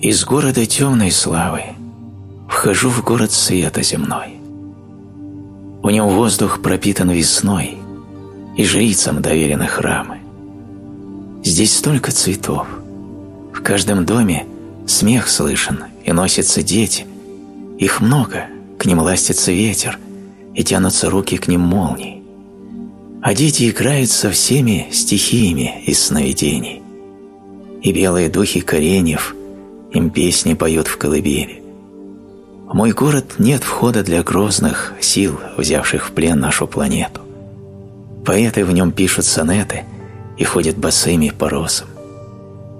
Из города темной славы вхожу в город света земной. У нем воздух пропитан весной, и жрицам доверены храмы. Здесь столько цветов. В каждом доме смех слышен, и носятся дети. Их много, к ним ластится ветер, и тянутся руки к ним молнии. А дети играют со всеми стихиями из сновидений. И белые духи кореньев им песни поют в колыбели. В мой город нет входа для грозных сил, взявших в плен нашу планету. Поэты в нем пишут сонеты и ходят босыми по росам.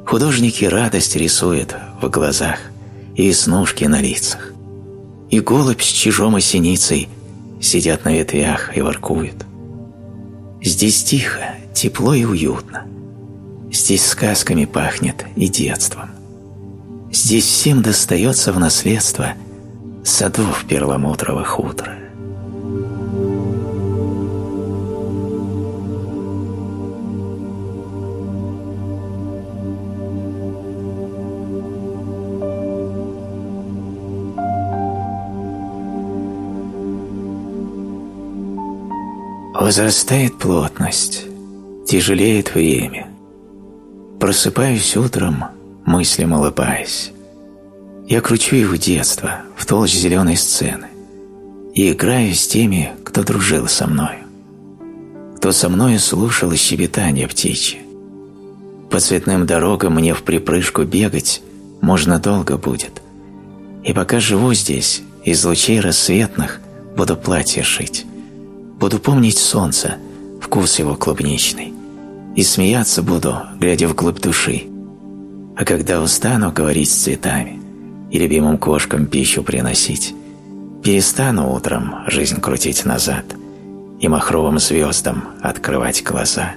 Художники радость рисуют в глазах и веснушки на лицах. И голубь с чижом и синицей сидят на ветвях и воркуют. Здесь тихо, тепло и уютно. Здесь сказками пахнет и детством. Здесь всем достается в наследство садов перламутровых утра. Возрастает плотность, тяжелеет время. Просыпаюсь утром, мыслям улыбаясь. Я кручу их детство, в толщ зеленой сцены, и играю с теми, кто дружил со мною, кто со мною слушал щебетание птичье. По цветным дорогам мне в припрыжку бегать можно долго будет, и пока живу здесь, из лучей рассветных буду платье шить. Буду помнить солнце, вкус его клубничный, и смеяться буду, глядя вглубь души. А когда устану говорить с цветами и любимым кошкам пищу приносить, перестану утром жизнь крутить назад и махровым звездам открывать глаза».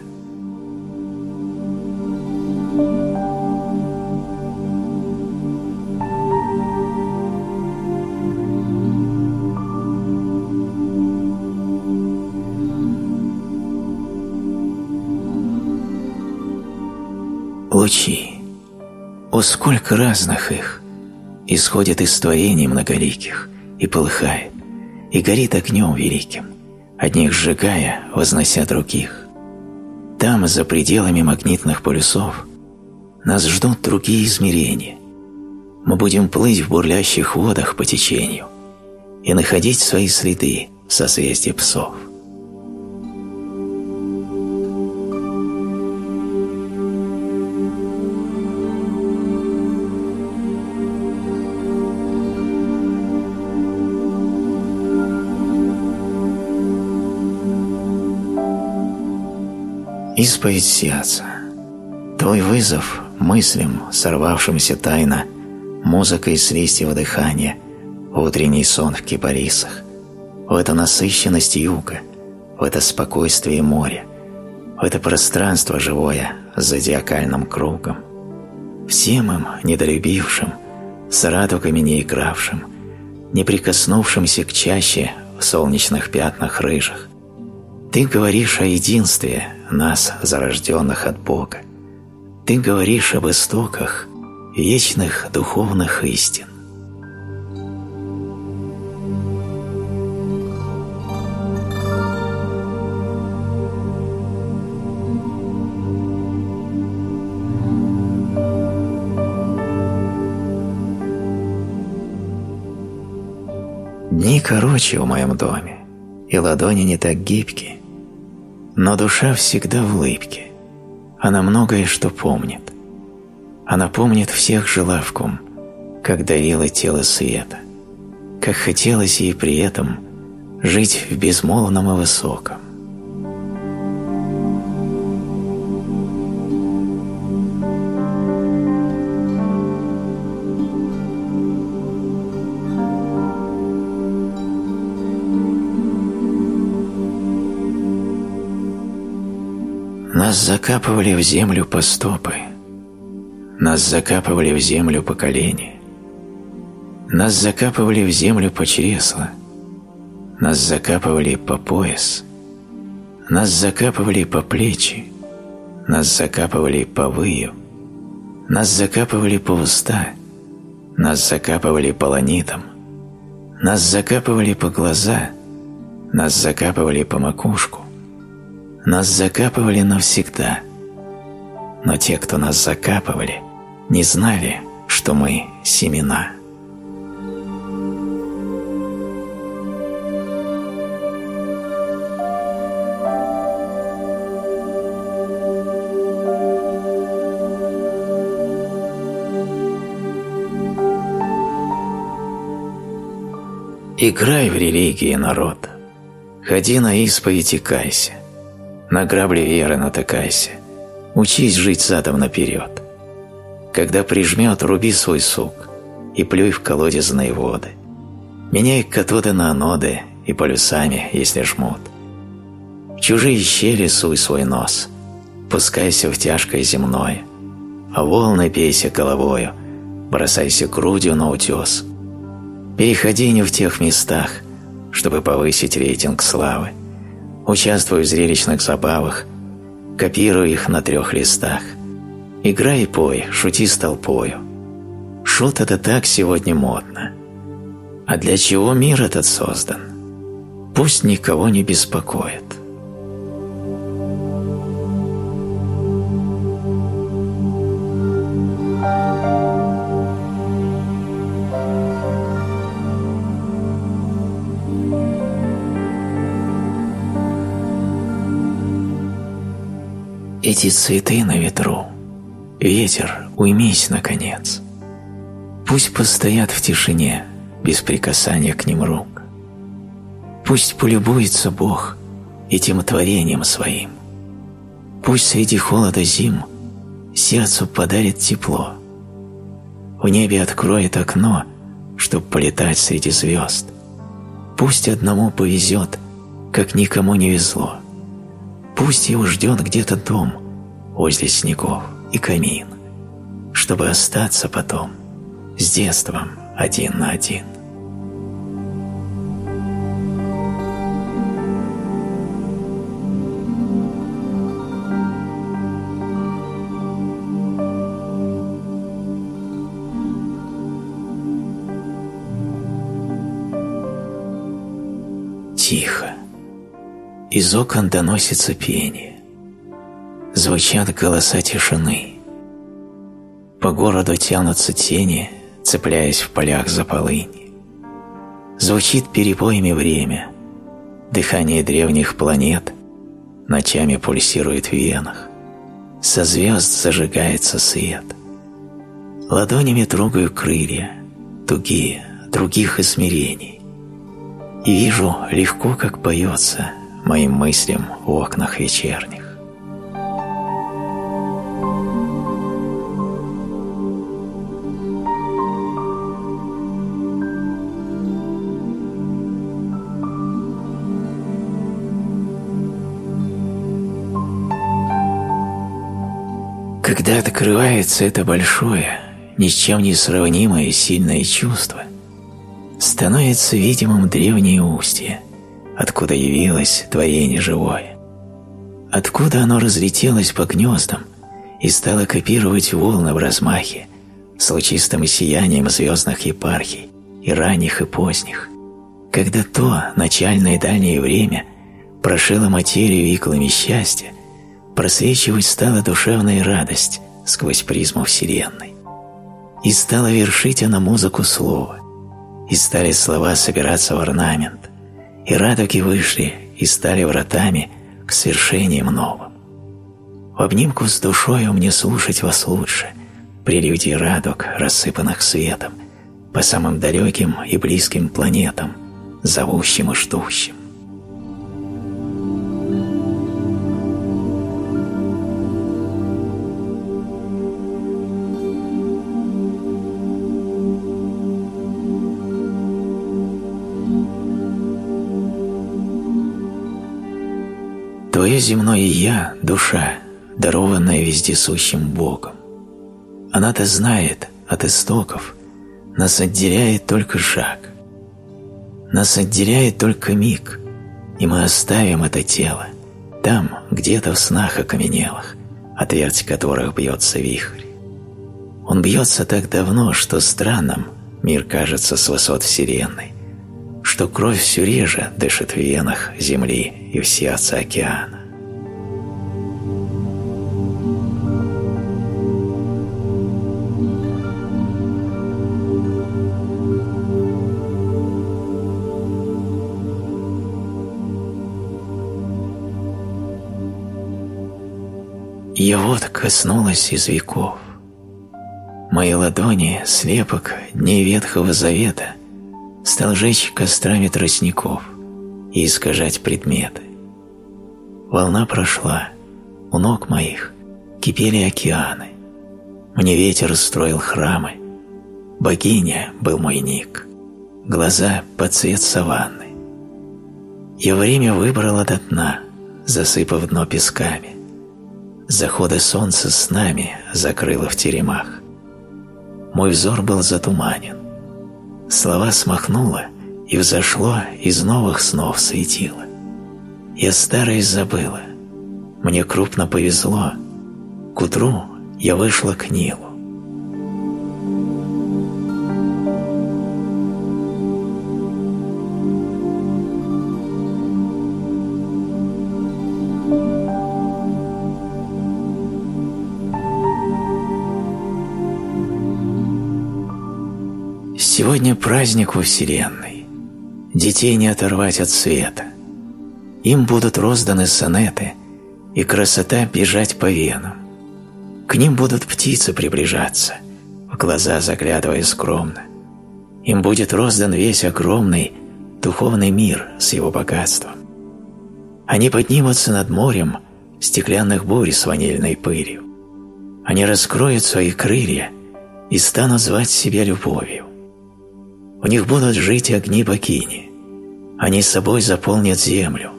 лучи. Сколько разных их! Исходит из творений многоликих и полыхает, и горит огнем великим, одних сжигая, вознося других. Там, за пределами магнитных полюсов, нас ждут другие измерения. Мы будем плыть в бурлящих водах по течению и находить свои следы в созвездии псов. Исповедь сердца. Твой вызов мыслям, сорвавшимся тайно, музыкой с листьев дыхания, утренний сон в кипарисах, в эту насыщенность юга, в это спокойствие моря, в это пространство живое с зодиакальным кругом. Всем им, недолюбившим, с радугами не игравшим, не прикоснувшимся к чаще в солнечных пятнах рыжих, ты говоришь о единстве нас, зарожденных от Бога. Ты говоришь об истоках вечных духовных истин. Дни короче в моем доме, и ладони не так гибкие. Но душа всегда в улыбке. Она многое что помнит. Она помнит всех желавком, как давило тело света, как хотелось ей при этом жить в безмолвном и высоком. Нас закапывали в землю по стопы, нас закапывали в землю по колени, нас закапывали в землю по чресла, нас закапывали по пояс, нас закапывали по плечи, нас закапывали по выю, нас закапывали по уста, нас закапывали полонитом, нас закапывали по глаза, нас закапывали по макушку, нас закапывали навсегда. Но те, кто нас закапывали, не знали, что мы семена. Играй в религии, народ. Ходи на исповедь и кайся. На грабли веры натыкайся. Учись жить задом наперед. Когда прижмет, руби свой сук и плюй в колодезные воды. Меняй катоды на аноды и полюсами, если жмут. В чужие щели суй свой нос, пускайся в тяжкое земное, а волны пейся головою, бросайся грудью на утес – Переходи не в тех местах, чтобы повысить рейтинг славы. Участвуй в зрелищных забавах, копируй их на трех листах. Играй и пой, шути с толпою. Шут – это так сегодня модно. А для чего мир этот создан? Пусть никого не беспокоит. Эти цветы на ветру. Ветер, уймись, наконец. Пусть постоят в тишине, без прикасания к ним рук. Пусть полюбуется Бог этим творением своим. Пусть среди холода зим сердцу подарит тепло. В небе откроет окно, чтоб полетать среди звезд. Пусть одному повезет, как никому не везло. Пусть его ждет где-то дом, возле снегов и камин, чтобы остаться потом с детством один на один. Тихо. Из окон доносится пение звучат голоса тишины. По городу тянутся тени, цепляясь в полях за полынь. Звучит перебоями время, дыхание древних планет ночами пульсирует в венах, со звезд зажигается свет. Ладонями трогаю крылья, тугие, других измерений, и вижу легко, как поется моим мыслям в окнах вечерних. Когда открывается это большое, ни с чем не сравнимое сильное чувство, становится видимым древнее устье, откуда явилось творение живое. Откуда оно разлетелось по гнездам и стало копировать волны в размахе с лучистым сиянием звездных епархий и ранних и поздних, когда то начальное дальнее время прошило материю иглами счастья, просвечивать стала душевная радость сквозь призму Вселенной. И стала вершить она музыку слова, и стали слова собираться в орнамент, и радуги вышли и стали вратами к свершениям новым. В обнимку с душою мне слушать вас лучше, прелюдии радуг, рассыпанных светом, по самым далеким и близким планетам, зовущим и ждущим. Земное «я» – душа, дарованная вездесущим Богом. Она-то знает от истоков, нас отделяет только шаг. Нас отделяет только миг, и мы оставим это тело там, где-то в снах окаменелых, от которых бьется вихрь. Он бьется так давно, что странным мир кажется с высот Вселенной, что кровь все реже дышит в венах Земли и в сердце океана. Я вот коснулась из веков. Мои ладони, слепок дней Ветхого Завета, стал жечь кострами тростников и искажать предметы. Волна прошла, у ног моих кипели океаны. Мне ветер строил храмы, богиня был мой ник, глаза под цвет саванны. Я время выбрала до дна, засыпав дно песками. Заходы солнца с нами закрыло в теремах. Мой взор был затуманен. Слова смахнуло и взошло из новых снов светило. Я старое забыла. Мне крупно повезло. К утру я вышла к Нилу. Сегодня праздник во Вселенной. Детей не оторвать от света. Им будут розданы сонеты, и красота бежать по венам. К ним будут птицы приближаться, в глаза заглядывая скромно. Им будет роздан весь огромный духовный мир с его богатством. Они поднимутся над морем стеклянных бурь с ванильной пылью. Они раскроют свои крылья и станут звать себя любовью. У них будут жить огни богини. Они собой заполнят землю,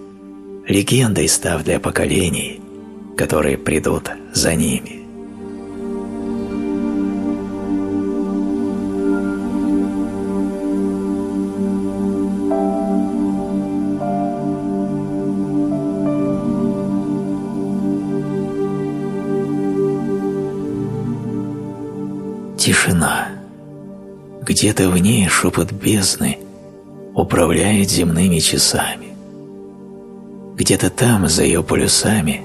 легендой став для поколений, которые придут за ними. Где-то в ней шепот бездны управляет земными часами. Где-то там, за ее полюсами,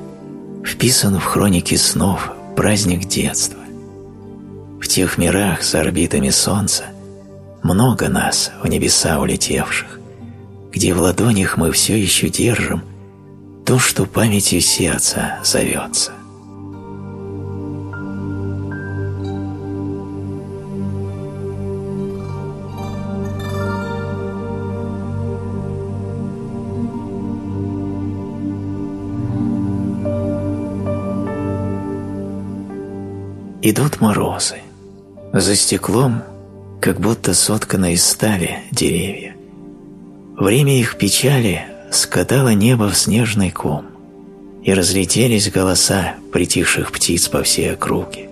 вписан в хроники снов праздник детства. В тех мирах за орбитами Солнца много нас в небеса улетевших, где в ладонях мы все еще держим то, что памятью сердца зовется. Идут морозы. За стеклом, как будто сотканы из стали деревья. Время их печали скатало небо в снежный ком, и разлетелись голоса притихших птиц по всей округе.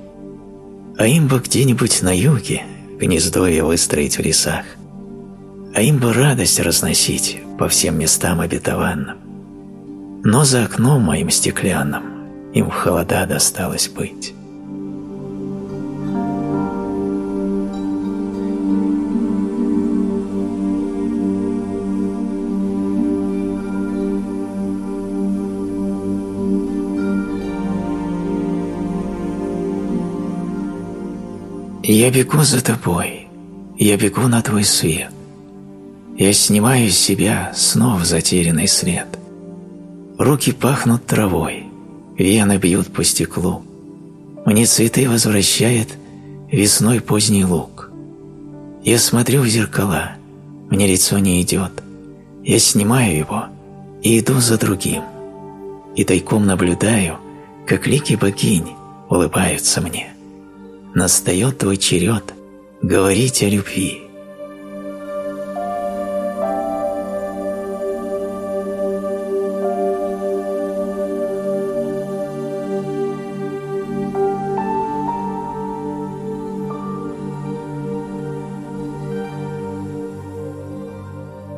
А им бы где-нибудь на юге гнездовье выстроить в лесах, а им бы радость разносить по всем местам обетованным. Но за окном моим стеклянным им в холода досталось быть. Я бегу за тобой, я бегу на твой свет. Я снимаю с себя снов затерянный след. Руки пахнут травой, вены бьют по стеклу. Мне цветы возвращает весной поздний лук. Я смотрю в зеркала, мне лицо не идет. Я снимаю его и иду за другим. И тайком наблюдаю, как лики богинь улыбаются мне настает твой черед говорить о любви.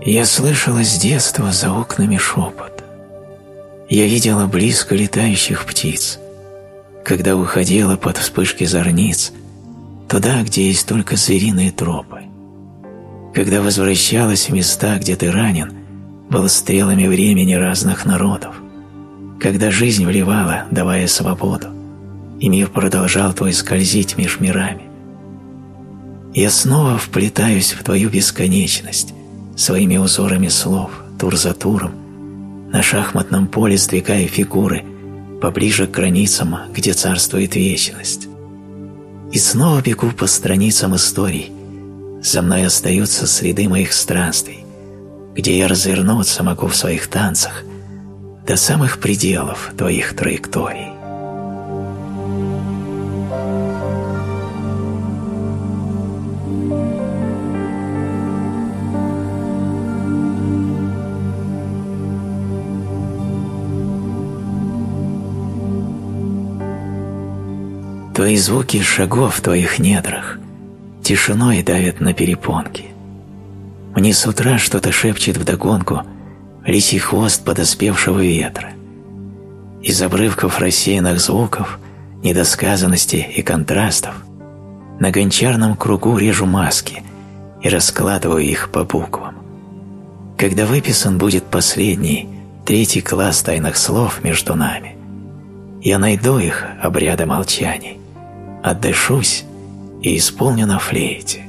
Я слышала с детства за окнами шепот. Я видела близко летающих птиц – когда выходила под вспышки зорниц туда, где есть только звериные тропы. Когда возвращалась в места, где ты ранен, был стрелами времени разных народов. Когда жизнь вливала, давая свободу, и мир продолжал твой скользить меж мирами. Я снова вплетаюсь в твою бесконечность своими узорами слов, тур за туром, на шахматном поле сдвигая фигуры поближе к границам, где царствует вечность. И снова бегу по страницам историй, за мной остаются следы моих странствий, где я развернуться могу в своих танцах до самых пределов твоих траекторий. Твои звуки шагов в твоих недрах тишиной давят на перепонки. Мне с утра что-то шепчет вдогонку лисий хвост подоспевшего ветра. Из обрывков рассеянных звуков, недосказанности и контрастов на гончарном кругу режу маски и раскладываю их по буквам. Когда выписан будет последний, третий класс тайных слов между нами, я найду их обряда молчаний отдышусь и исполню на флейте.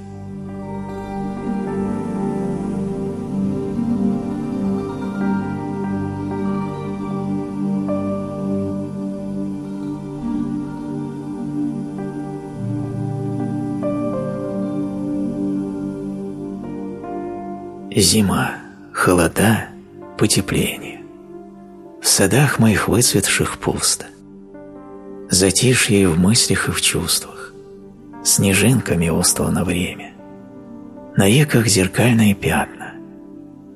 Зима, холода, потепление. В садах моих выцветших пусто затишье в мыслях и в чувствах, снежинками устлано время. На веках зеркальные пятна,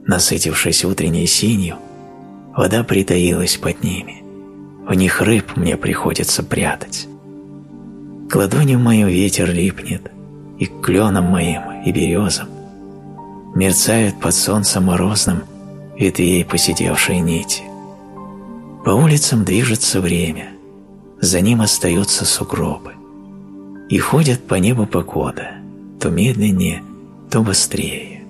насытившись утренней синью, вода притаилась под ними, в них рыб мне приходится прятать. К ладони мою ветер липнет, и к кленам моим, и березам мерцают под солнцем морозным ветвей посидевшие нити. По улицам движется время, за ним остаются сугробы. И ходят по небу погода, то медленнее, то быстрее.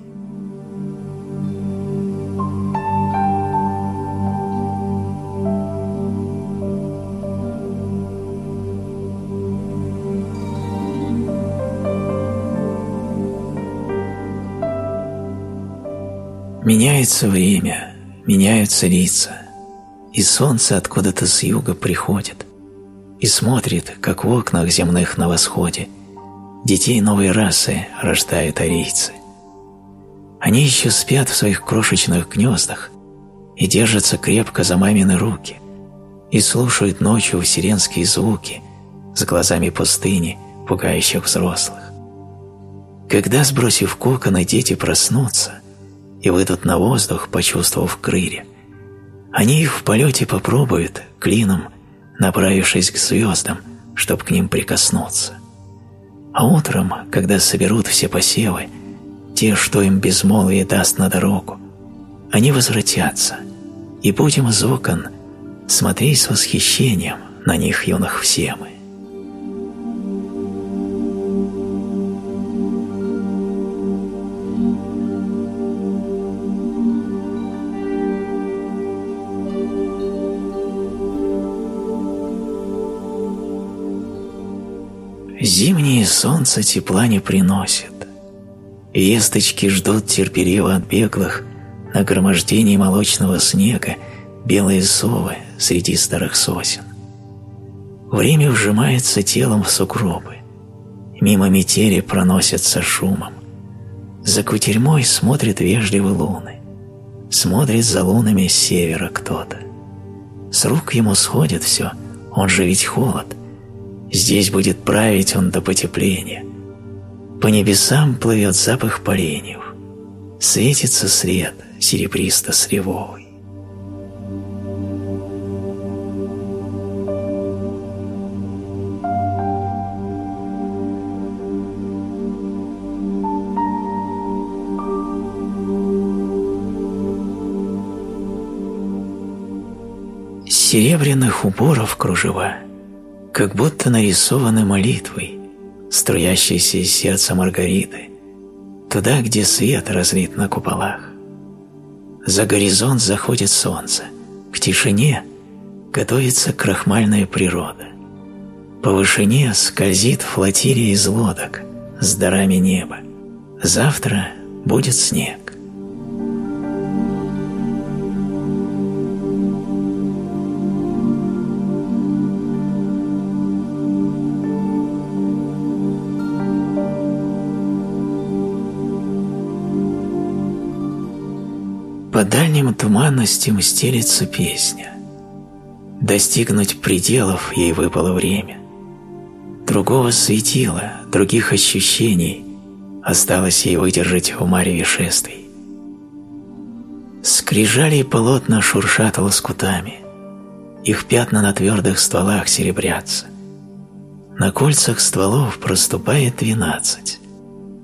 Меняется время, меняются лица, и солнце откуда-то с юга приходит – и смотрит, как в окнах земных на восходе детей новой расы рождают арийцы. Они еще спят в своих крошечных гнездах и держатся крепко за мамины руки и слушают ночью сиренские звуки с глазами пустыни, пугающих взрослых. Когда, сбросив коконы, дети проснутся и выйдут на воздух, почувствовав крылья, они их в полете попробуют клином направившись к звездам, чтобы к ним прикоснуться. А утром, когда соберут все посевы, те, что им безмолвие даст на дорогу, они возвратятся, и будем из окон смотреть с восхищением на них юных все мы. Солнце тепла не приносит. Весточки ждут терпеливо от беглых нагромождений молочного снега белые совы среди старых сосен. Время вжимается телом в сугробы. Мимо метели проносятся шумом. За кутерьмой смотрят вежливо луны. Смотрит за лунами с севера кто-то. С рук ему сходит все, он же ведь холод – Здесь будет править он до потепления. По небесам плывет запах поленьев. Светится свет серебристо-сревовый. серебряных уборов кружева – как будто нарисованы молитвой, струящийся из сердца Маргариты, туда, где свет разлит на куполах. За горизонт заходит солнце, к тишине готовится крахмальная природа. По вышине скользит флотилия из лодок с дарами неба. Завтра будет снег. Дальним туманностям стелится песня. Достигнуть пределов ей выпало время. Другого светила, других ощущений осталось ей выдержать в мареве шествий. Скрижали полотна шуршат лоскутами, их пятна на твердых стволах серебрятся. На кольцах стволов проступает двенадцать.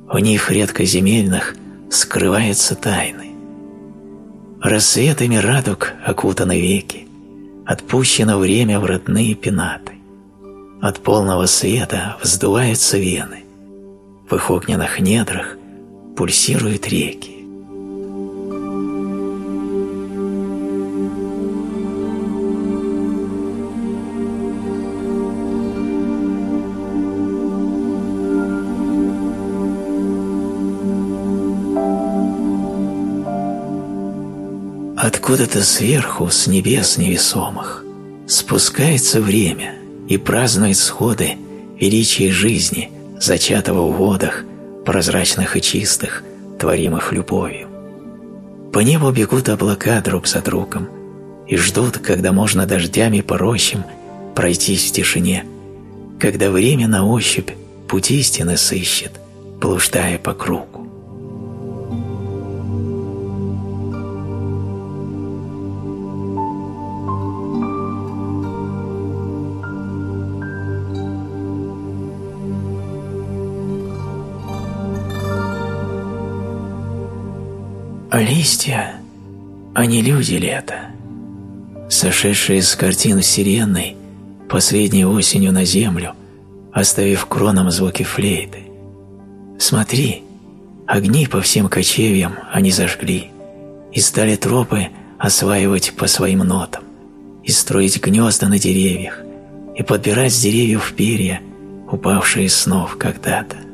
В них редкоземельных скрываются тайны. Рассветами радуг окутаны веки, Отпущено время в родные пенаты. От полного света вздуваются вены, В их огненных недрах пульсируют реки. Откуда-то сверху, с небес невесомых, спускается время и празднует сходы величия жизни, зачатого в водах, прозрачных и чистых, творимых любовью. По небу бегут облака друг за другом и ждут, когда можно дождями по рощам пройтись в тишине, когда время на ощупь путь истины сыщет, блуждая по кругу. А листья, они люди это? Сошедшие с картин вселенной последней осенью на землю, оставив кроном звуки флейты. Смотри, огни по всем кочевьям они зажгли, и стали тропы осваивать по своим нотам, и строить гнезда на деревьях, и подбирать с деревьев перья, упавшие снов когда-то.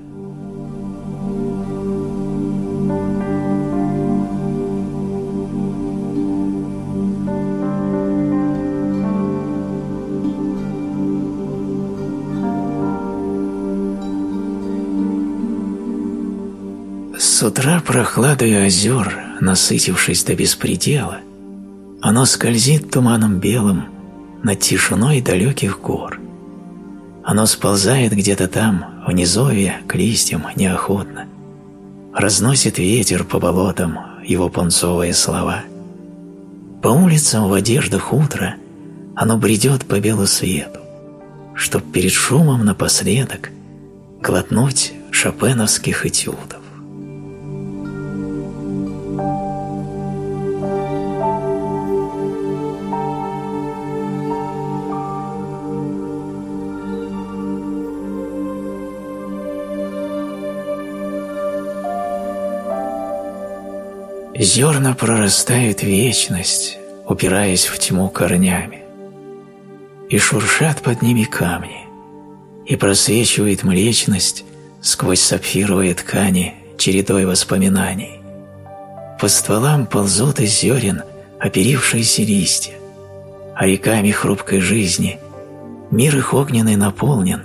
Утра прохладой озер, насытившись до беспредела, оно скользит туманом белым над тишиной далеких гор. Оно сползает где-то там, в низовье, к листьям неохотно. Разносит ветер по болотам его пунцовые слова. По улицам в одеждах утра оно бредет по белу свету, чтоб перед шумом напоследок глотнуть шопеновских этюдов. Зерна прорастают вечность, упираясь в тьму корнями. И шуршат под ними камни, и просвечивает млечность сквозь сапфировые ткани чередой воспоминаний. По стволам ползут из зерен оперившиеся листья, а реками хрупкой жизни мир их огненный наполнен,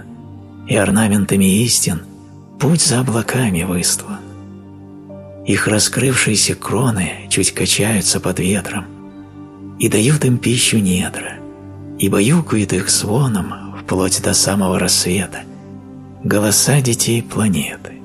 и орнаментами истин путь за облаками выслан. Их раскрывшиеся кроны чуть качаются под ветром и дают им пищу недра, и баюкают их звоном вплоть до самого рассвета голоса детей планеты.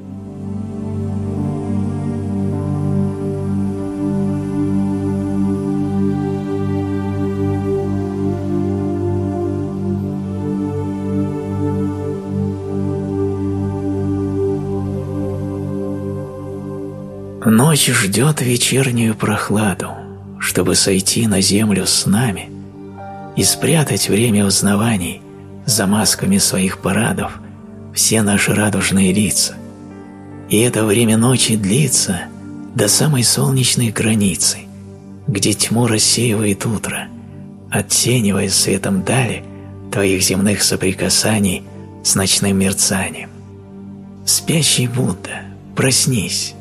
Ночь ждет вечернюю прохладу, чтобы сойти на землю с нами и спрятать время узнаваний за масками своих парадов все наши радужные лица, и это время ночи длится до самой солнечной границы, где тьму рассеивает утро, оттенивая светом дали твоих земных соприкасаний с ночным мерцанием. Спящий Будда, проснись.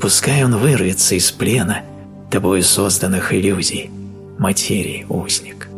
Пускай он вырвется из плена тобою созданных иллюзий, материи узник.